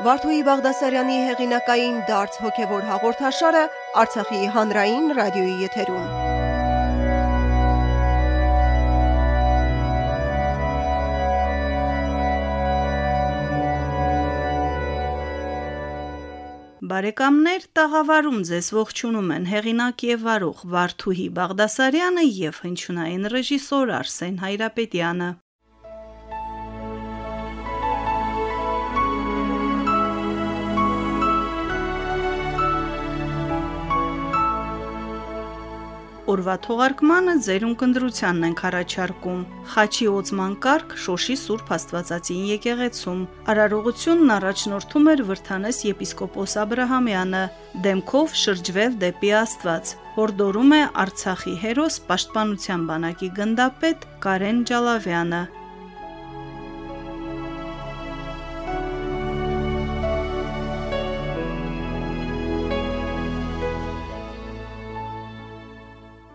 Վարդուհի Բաղդասարյանի հեղինակային դարձ հոգևոր հաղորդաշարը Արցախի հանրային ռադիոյի եթերում։ Բարեկամներ, տաղավարում ձեզ ողջունում են հեղինակ եւ վարող Վարդուհի Բաղդասարյանը եւ հնչյունային ռեժիսոր Արսեն Հայրապետյանը։ Օրվա թողարկմանը ձեր ունկնդրությանն ենք առաջարկում։ Խաչի օծման կարգ Շոշի Սուրբ Աստվածածին եկեղեցում։ Արարողությունն առաջնորդում էր Վրթանես եպիսկոպոս Աբ รา համյանը, դեմքով շրջվել դեպի Աստված։ Հորդորում է Արցախի հերոս Պաշտպանության բանակի գնդապետ Կարեն Ջալավյանը։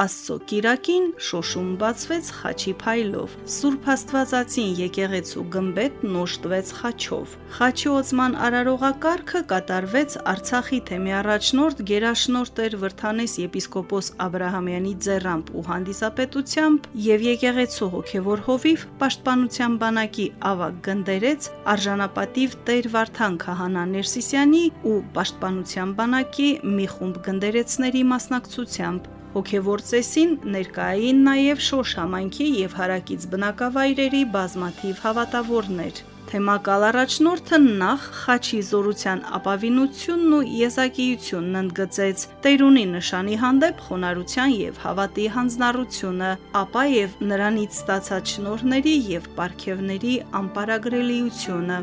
Աստծո Կիրակին շոշում բացվեց խաչի փայլով։ Սուրբ Աստվածածին եկեղեցու գմբեթն օժտվեց խաչով։ Խաչի օծման արարողակարգը կատարվեց Արցախի թեմի առաջնորդ Գերաշնորհ Տեր Վրթանես եպիսկոպոս Աբ รา համյանի ձեռամբ ու հանդիսապետությամբ եւ եկեղեցու հոգեվոր հովիվ Պաշտպանության բանակի ավակ գնդերեց արժանապատիվ Տեր Վարդան Քահանա Ներսիսյանի ու Պաշտպանության բանակի մի խումբ գնդերեցների մասնակցությամբ Հոգևոր ծեսին ներկային նաև Շոշ համայնքի եւ հարակից բնակավայրերի բազմաթիվ հավատավորներ։ Թեմակալ առաջնորդը նախ խաչի զորության ապավինությունն ու եզակիությունն ընդգծեց Տերունի նշանի հանդեպ խոնարհության եւ հավատի հանձնառությունը, ապա եւ նրանից ստացած շնորհների եւ պարգևների անպարագրելիությունը։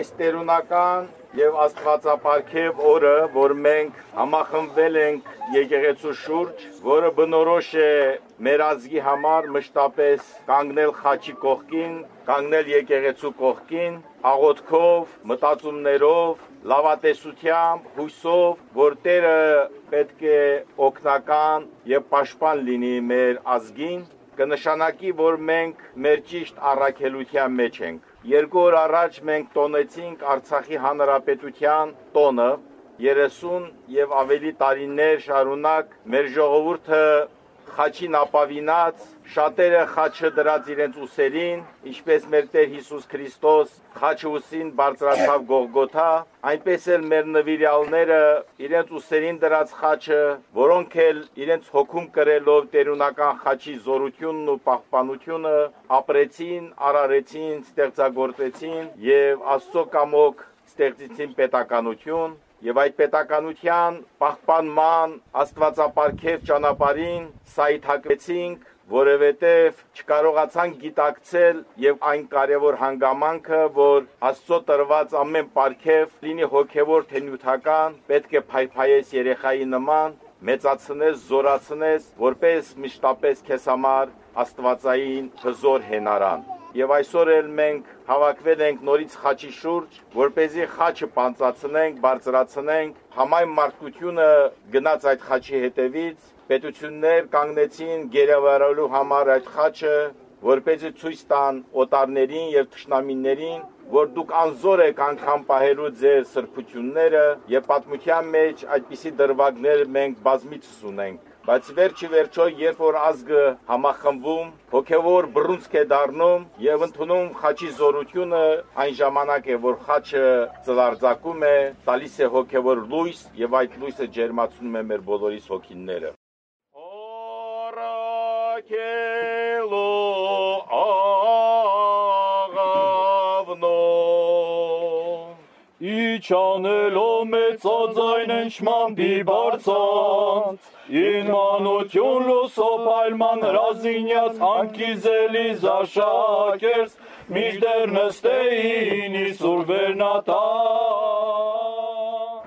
այս տերունական եւ աստվածապարքև օրը, որ մենք համախմբվել ենք եկեղեցու շուրջ, որը բնորոշ է մեր ազգի համար մշտապես կանգնել խաչի կողքին, կանգնել եկեղեցու կողքին, աղոթքով, մտածումներով, լավատեսությամբ, հույսով, որ Տերը պետք է օգնական եւ պաշտպան լինի մեր ազգին, կնշանակի, որ մենք մեր ճիշտ առաքելության մեջ ենք Երկու օր առաջ մենք տոնեցինք Արցախի Հանրապետության տոնը 30 եւ ավելի տարիներ շարունակ մեր ժողովուրդը խաչին ապավինած, շատերը խաչը դրած իրենց ուսերին, ինչպես մեր Տեր Հիսուս Քրիստոս խաչը ուսին բարձրացավ Գողգոթա, այնպես էլ մեր նվիրյալները իրենց ուսերին դրած խաչը, որոնք էլ իրենց հոգում կրելով տերունական խաչի զորությունն ու պահպանությունը ապրեցին, արարեցին, ստեղծագործեցին եւ Աստծո կամոք ստեղծեցին պետականություն եւ այդ պետականության պահպանման աստվածապարքև ճանապարհին սայթակեցինք որովհետև չկարողացանք գիտակցել եւ այն կարևոր հանգամանքը, որ Աստծո տրված ամեն պարգև լինի հոգեվոր թե նյութական, պետք է փայփայես երեխայի նման, մեծացնես, զորացնես, որպես միշտապես քեզ համար Աստվածային հզոր հենարան եւ այսօր էլ մենք հավաքվել ենք նորից խաչի շուրջ, որ เป զի խաչը պանծացնենք, բարձրացնենք, համայն մարդկությունը գնաց այդ խաչի հետևից, պետություններ կանգնեցին գերավարելու համար այդ խաչը, որպեսզի ցույց տան օտարներին եւ թշնամիներին, որ դուք անզոր եք անգամ պահելու ձեր սրբությունները եւ պատմության մեջ այդպիսի դրվագներ մենք բազմիցս ունենք բայց վերջի վերջո երբ որ ազգը համախմբվում, հոգևոր բռունցք է դառնում եւ ընդունում խաչի զորությունը, այն ժամանակ է որ խաչը ծլարձակում է, տալիս է հոգևոր լույս եւ այդ լույսը ջերմացնում է մեր բոլորիս հոգիները։ Օրակելո Իջանելով մեծաձայն ընչման դիբարձանց, Ինմանություն լուսով այլման հրազինյաց անկիզելի զաշակերս, Միշդեր նստեին իսուր վերնատան,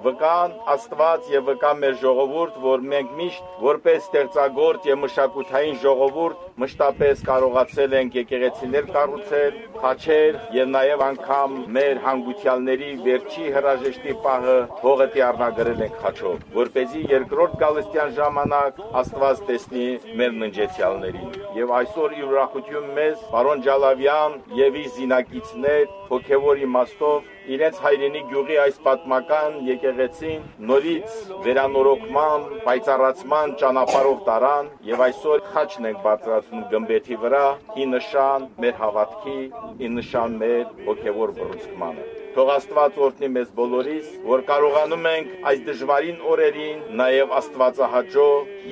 վկան Աստված եւ վկա մեր ժողովուրդ, որ մենք միշտ որպես ստեղծագործ եւ մշակութային ժողովուրդ մշտապես կարողացել ենք եկեղեցիներ կառուցել, խաչեր եւ նաեւ անգամ մեր հանգուցյալների վերջի հրաժեշտի պահը հողետի առնագրել ենք խաչով, որ เป զի երկրորդ գալստյան ժամանակ Աստված տեսնի մեր ննջեցյալներին։ Եվ այսօր ի ուրախություն մեզ պարոն Ջալավյան եւ իր զինակիցներ հոգեվոր իմաստով իրենց հայրենի գյուղի այս պատմական եկեղեցին նորից վերանորոգման, պայծառացման ճանապարհով տարան եւ այսօր խաչն ենք բարձրացնում գմբեթի վրա՝ ի նշան մեր հավատքի, ի նշան մեր հոգեվոր բռնցքմանը։ Թող Աստված օրհնի մեզ բոլորիս, որ կարողանում ենք այս դժվարին օրերին նաև Աստվածահաճո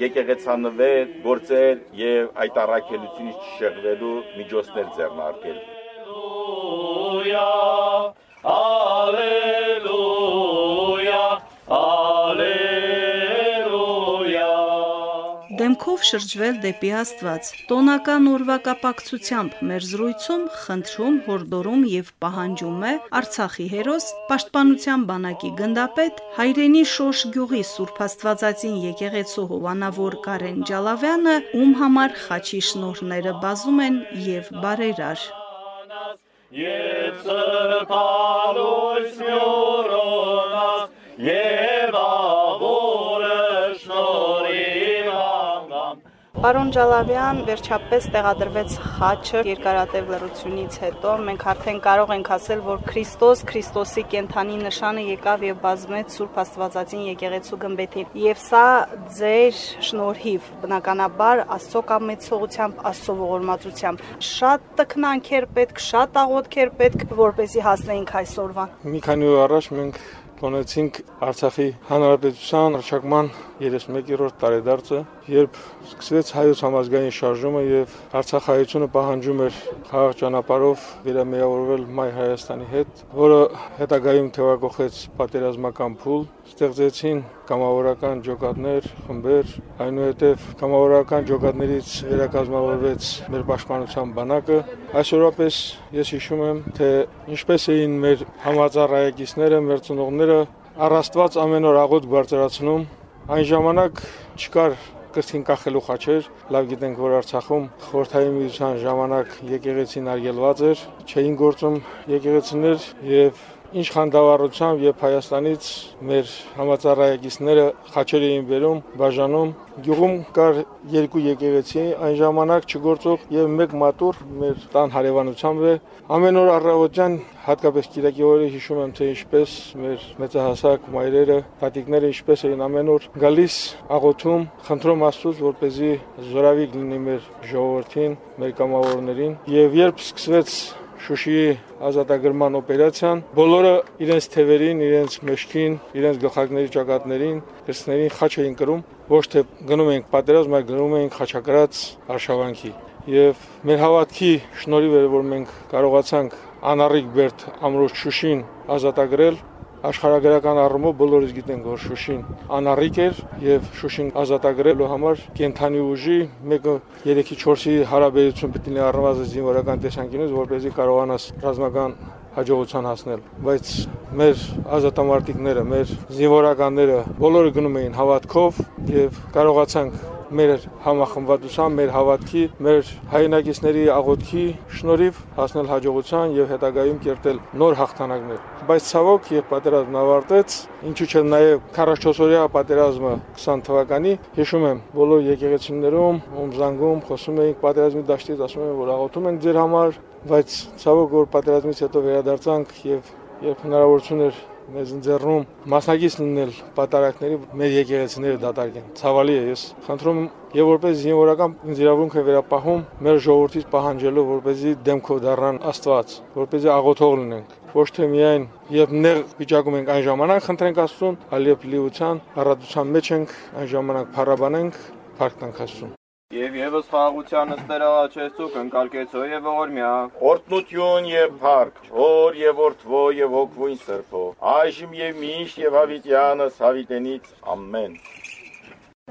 եկեղեցանվեր, գործեր եւ այդ առաքելությունից չշեղվելու միջոցներ ձեռնարկել։. Դեմքով շրջվել դեպի Աստված։ Տոնական օրվա կապակցությամբ մեր զրույցում խնդրում, հորդորում եւ պահանջում է Արցախի հերոս Պաշտպանության բանակի գնդապետ Հայրենի Շոշ գյուղի Սուրբ Աստվածածին եկեղեցու հովանավոր Կարեն Ջալավյանը, ում համար խաչի շնորհները բազում են եւ բարերար։ Jetzt palus miura. Պարոն Ջալավյան, վերջապես տեղադրվեց խաչը երկարատև լրությունից հետո։ Մենք արդեն կարող ենք ասել, որ Քրիստոս, Քրիստոսի կենթանի նշանը եկավ եւ բազմեց Սուրբ Աստվածածին եկեղեցու գմբեթին։ Եվ սա ձեր շնորհիվ, բնականաբար Աստծո կամեցողությամբ, Աստծո ողորմածությամբ շատ տքնանքեր պետք, շատ աղոթքեր պետք, որպեսզի հասնեինք այսօրվան։ Մի քանի օր առաջ մենք տոնեցինք Արցախի հանրապետության արշակման 31-րդ տարեդարձը, երբ սկսվեց հայոց համազգային շարժումը եւ Արցախայությունը պահանջում էր խաղաղ ճանապարհով վերամիավորվել Մայ Հայաստանի հետ, որը հետագայում թեվակողեց պատերազմական փուլ, ստեղծեցին կամավորական ջոկատներ, խմբեր, այնուհետև կամավորական ջոկատներից վերակազմավորվեց մեր պաշտպանության բանակը։ Այսօրվա պես ես հիշում եմ, թե ինչպես էին մեր համաձայնայակիցները, մեր ծնողները առաստված ամեն օր աղոտ բարձրացնում Այն ժամանակ չկար կրծքին կախելու խաչեր, լավ գիտենք, որ Արցախում խորթային միության ժամանակ եկեղեցին արգելված էր, չէին գործում եկեղեցիներ եւ ինչ խանդավառությամբ եւ Հայաստանից մեր համացարայակիցները խաչեր էին վերում, բաժանում։ Գյուղում կար երկու եկեղեցի, այն ժամանակ չգործող եւ մեկ մատուր մեր տան հարևանությամբ է։ Ամեն օր առավոտյան, հատկապես Կիրակի օրը հիշում եմ, թե ինչպես մեր մեծահասակ մայրերը, տատիկները ինչպես էին ամեն օր գալիս աղոթում, խնդրում Աստծուց, որպեսզի զորավիկ լինի մեր ժողովրդին, մեր կամավորներին։ Եվ երբ սկսվեց Շուշիի ազատագրման օպերացիան բոլորը իրենց թևերին, իրենց մեջքին, իրենց գլխակների ճակատներին, կրծքներին խաչ էին կրում, ոչ թե գնում ենք պատերազմ, այլ գնում ենք խաչակրած արշավանքի։ Եվ մեր հավատքի շնորհիվ էր, որ մենք կարողացանք անառիկ Բերտ ամրոց Շուշին ազատագրել աշխարհագրական առումով բոլորս գիտենք, որ Շուշին անառիկ էր եւ Շուշին ազատագրելու համար կենթանի ուժի մեկը 3-ի 4-ի հարաբերություն պետք է առնվազն զինվորական տեսանկյունից, որպեսզի կարողանաս ռազմական հաջողության հասնել, բայց մեր ազատամարտիկները, մեր զինվորականները բոլորը գնում էին հավատքով եւ կարողացանք մեր համախմբվածության, մեր հավատքի, մեր հայրենակիցների աղոթքի շնորհիվ հասնել հաջողության եւ հետագայում կերտել նոր հաղթանակներ։ Բայց ցավոք, երբ պատերազմն ավարտեց, ինչու՞ չէ նաեւ 44-օրյա պատերազմը 20 թվականի, հիշում եմ բոլոր եկեղեցիներում, ում զանգում խոսում էինք պատերազմի դաշտից, ասում են, որ աղոթում ենք ձեր համար, բայց ցավոք, որ պատերազմից հետո վերադարձանք եւ երբ հնարավորություն էր մեզ ընձեռնում մասնակից լինել պատարակների մեր եկեղեցիները դատարկեն։ Ցավալի է, ես խնդրում եմ եւ որպես զինվորական ինձ իրավունք է վերապահում մեր ժողովրդից պահանջելով, որպեսզի դեմքով դառնան Աստված, որպեսզի աղոթող լինենք ոչ թե միայն եւ նեղ վիճակում ենք այն ժամանակ խնդրենք Աստծուն, այլ եւ լիության առատության մեջ ենք այն ժամանակ փառաբանենք, փառք տանք Աստծուն։ Եվ եւս խաղաղության ստերալաչեցու կնկալկեցո եւ ողորմյա Օրտնություն եւ փառք, օր եւ օրթվո եւ հոգվույն սրբո, այժմ եւ միշտ եւ հավիտյանս հավիտենից ամեն։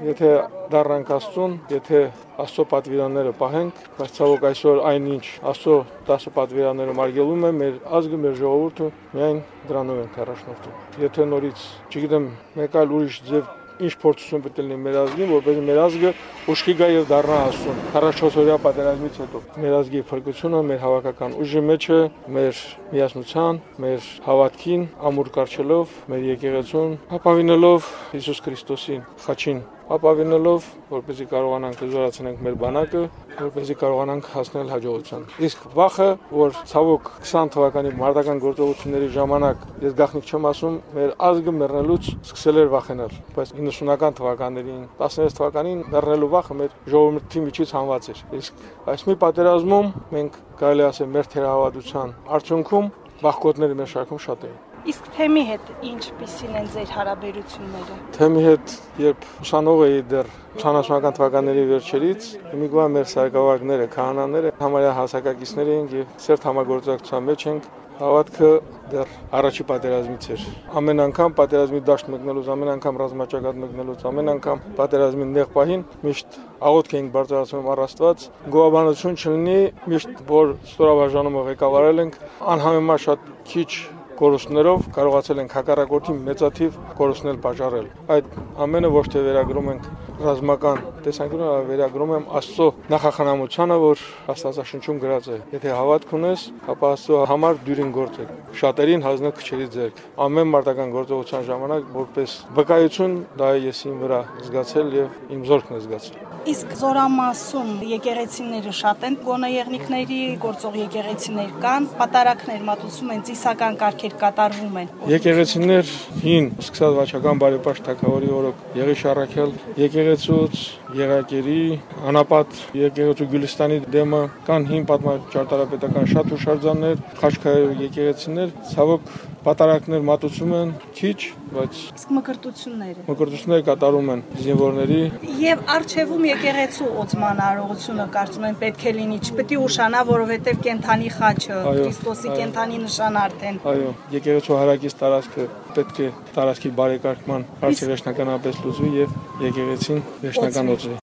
Եթե դառնանք Աստծուն, եթե Աստծո պատվիրանները պահենք, բայց ցավոք այսօր այնինչ Աստծո 10 պատվիրաններում արգելում է մեր ազգը, մեր ժողովուրդը, միայն դրանով ենք առաջնորդում։ Եթե նորից, չգիտեմ, մեկ այլ ուրիշ ձև ինչ փորձություն պետք է մեր ազգին, որպեսզի մեր ազգը ուշքի գա եւ դառնա աստուն։ 44-օրյա պատերազմից հետո մեր ազգի փրկությունը մեր հավաքական ուժի մեջ է, մեր միասնության, մեր հավատքին ամուր կարճելով, մեր եկեղեցուն ապավինելով Հիսուս Քրիստոսին, խաչին ապավինելով, որպեսզի կարողանանք զորացնենք մեր բանակը, որպեսզի կարողանանք հասնել հաջողության։ Իսկ վախը, որ ցավոք 20 թվականի մարտական գործողությունների ժամանակ ես գախնիկ չեմ ասում, մեր ազգը մեռնելուց սկսել էր վախենալ, բայց 90-ական թվականներին, 16 թվականին մեռնելու վախը մեր ժողովրդի միջից հանված էր։ Իսկ այս մի պատերազմում մենք կարելի ասել մեր թերահավատության արդյունքում վախկոտները մեր շարքում շատ էին։ Իսկ թեմի հետ ինչպիսին են ձեր հարաբերությունները։ Թեմի հետ, երբ ուսանող էի դեռ 80-ական թվականների վերջերից, իմիգվա մեր սարկավարգները, քահանաները համարյա հասակակիցներ էին եւ սերտ համագործակցության մեջ ենք Հավատքը դեռ առաջի պատերազմից էր։ Ամեն անգամ պատերազմի դաշտ մտնելուց, ամեն անգամ ռազմաճակատ մտնելուց, ամեն անգամ պատերազմի նեղ պահին միշտ աղոթք էինք բարձրացնում առ Աստված, գոհաբանություն չլինի, միշտ որ ստորաբաժանումը ղեկավարել ենք, անհամեմար շատ քիչ կորուստներով կարողացել ենք հակառակորդին մեծաթիվ կորուստներ բաժարել։ Այդ ամենը ոչ թե վերագրում ենք ռազմական տեսանկյունը, այլ վերագրում եմ Աստծո նախախնամությանը, որ Աստվածաշնչում գրած է։ Եթե հավատք ունես, ապա Աստծո համար դյուրին գործ է։ Շատերին հանձնել քչերի ձեռք։ Ամեն մարտական գործողության ժամանակ որպես վկայություն դա ես իմ վրա զգացել եւ իմ զորքն է զգացել։ Իսկ Զորամասում եկեղեցիները շատ են, գոնե եղնիկների գործող եկեղեցիներ կան, պատարակներ մատուցում են, ծիսական կարգեր կատարվում են։ Եկեղեցիներ հին սկսած վաճական բարեպաշտ թակավորի օրոք Եղիշ Արաքել եկեղեցուց, Եղակերի, Անապատ եկեղեցու Գյուլիստանի դեմը կան հին պատմաճարտարապետական շատ հուշարձաններ, խաչքայր եկեղեցիներ, ցավոք պատարակներ մատուցում են քիչ, բայց իսկ մկրտությունները մկրտությունները կատարում են զինվորների եւ արխիվում եկեղեցու օծման արողությունը կարծում եմ պետք է լինի, չպետք է ուշանա, որովհետեւ կենթանի խաչը, Քրիստոսի կենթանի նշան արդեն։ Այո, եկեղեցու հարակից տարածքը պետք է տարածքի բարեկարգման հարցը վերջնականապես լուծվի եւ եկեղեցին վերջնական օծվի։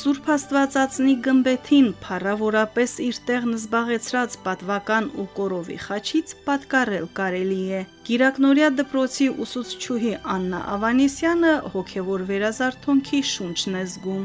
Սուրբ Աստվածածնի գմբեթին փառավորապես իր տեղն զբաղեցրած պատվական ու կորովի խաչից պատկառել կարելի է։ Կիրակնորյա դպրոցի ուսուցչուհի Աննա Ավանեսյանը հոգևոր վերազարթոնքի շունչն է զգում։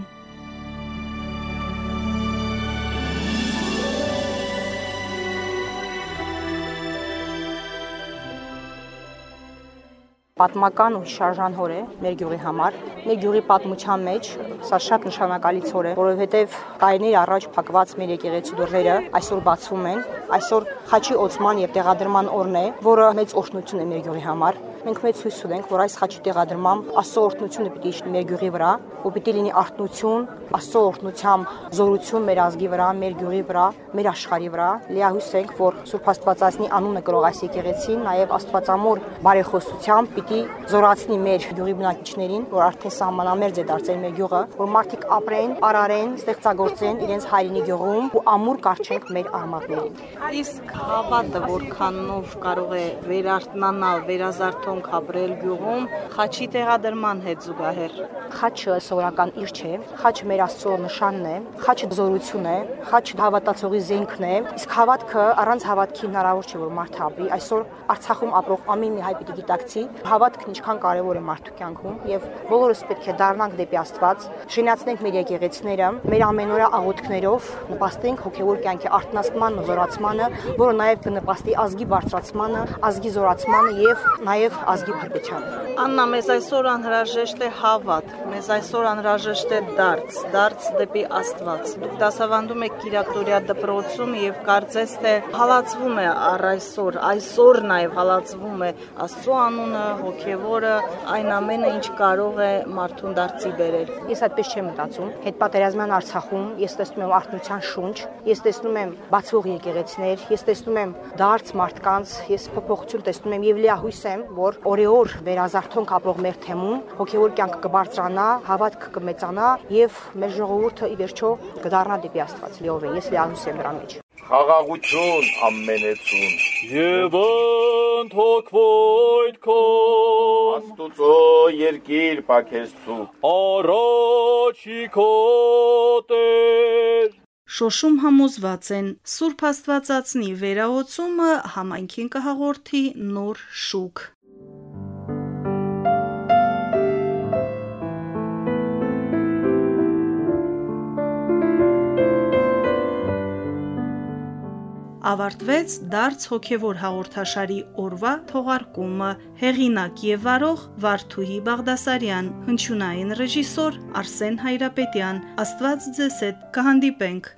պատմական ու հիշարժան հոր է մեր գյուղի համար։ Մեր գյուղի պատմության մեջ սա շատ նշանակալից հոր է, որովհետև տարիներ առաջ փակված մեր եկեղեցու դռները այսօր բացվում են։ Այսօր խաչի օծման եւ տեղադրման օրն է, որը մեծ օրհնություն է մեր գյուղի համար։ Մենք մեծ հույս ունենք, որ այս խաչի տեղադրմամբ Աստծո օրհնությունը պիտի իջնի մեր գյուղի վրա, ու պիտի լինի արթնություն, Աստծո օրհնությամբ զորություն մեր ազգի վրա, մեր գյուղի վրա, մեր աշխարհի վրա։ Լիահույս ենք, որ Սուրբ Աստվածածնի անունը կրող այս եկեղեցին նաև Աստվածամոր բարեխոսությամբ պիտի զորացնի մեր գյուղի բնակիչներին, որ արդեն սահմանամերձ է դարձել մեր գյուղը, որ մարդիկ ապրեն, արարեն, ստեղծագործեն իրենց հայրենի գյուղում ու ամուր կարճենք մեր արմատներին։ Իսկ հավատը որքանով կարող է վերարտնանալ, վերազարթոնք ապրել գյուղում, խաչի տեղադրման հետ զուգահեռ։ Խաչը սովորական իր չէ, խաչը մեր Աստծո նշանն է, խաչը զորություն է, խաչը հավատացողի զենքն է, իսկ հավատքը առանց հավատքի հնարավոր չէ որ մարդը ապրի։ Այսօր Արցախում ապրող ամեն մի հայ պիտի գիտակցի, հավատքն ինչքան կարևոր է մարդու կյանքում եւ բոլորս պետք է դառնանք դեպի Աստված, շինացնենք մեր եկեղեցիները, մեր ամենօրյա աղոթքներով նպաստենք հոգեոր կյանքի արտնասման, զորացմանը, որը նաեւ կնպաստի ազգի բարձրացմանը, ազգի զորացմանը եւ նաեւ ազգի փրկությանը։ Աննա, մեզ այսօր անհրաժեշտ է հավատ, մեզ այսօր անհրաժեշտ է դարձ, դարձ դեպի Աստված։ Դուք դասավանդում եք Կիրակտորիա դպրոցում եւ կարծես թե հալածվում է առ այսօր, այսօր նաեւ հալածվում է Աստծո անունը, հոգեվորը, այն ամենը, ինչ կարող է մարդուն դարձի բերել։ Ես այդպես չեմ մտածում։ Հետ պատերազմյան Արցախում ես տեսնում եմ արտնության շունչ, ես տեսնում եմ բացվող եկեղեցիներ, ես տեսնում եմ դարձ մարդկանց, ես փոփոխություն տեսնում եմ եւ լիահույս եմ, որ օրեօր վերազարթոնք ապրող մեր թեմում հոգեոր կյանքը կբարձրանա, հավատքը կմեծանա եւ մեր ժողովուրդը ի վերջո կդառնա դեպի Աստված լիովին։ Ես լիահույս եմ դրա մեջ։ Խաղաղություն ամենեցուն Եվ ընթոքվոյդ քո Աստուծո երկիր պակեսցու առաջի քո Տեր Շոշում համոզված են Սուրբ Աստվածածնի վերահոցումը համայնքին կհաղորդի նոր շուկ։ ավարտվեց դարձ հոգևոր հաղորդաշարի օրվա թողարկումը հեղինակ եւ վարող Վարդուհի Բաղդասարյան հնչյունային ռեժիսոր Արսեն Հայրապետյան աստված ձեզ հետ կհանդիպենք